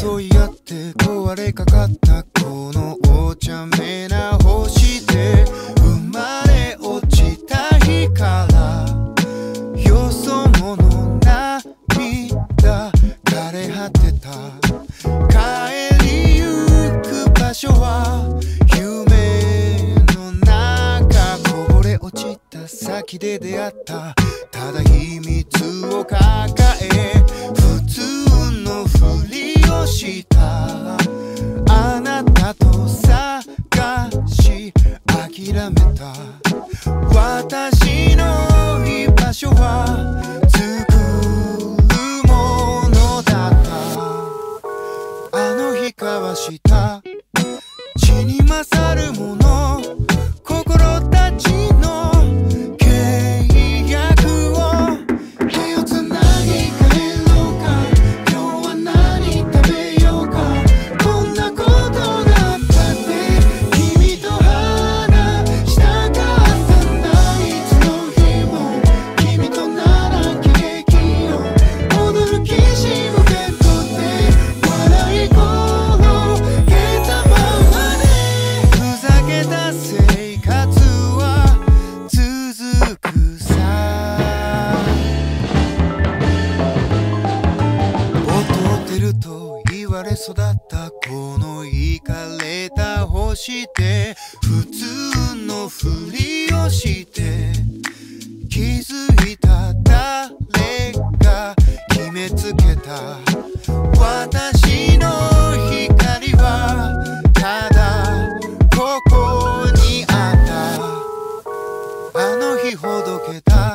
争い合って壊れかかったこのお茶目な星で生まれ落ちた日からよそ者涙枯れ果てた。帰りゆく場所は夢の中こぼれ落ちた先で出会った。に勝育ったこのイカれた星で普通のふりをして気づいた誰が決めつけた。私の光はただここにあった。あの日ほどけた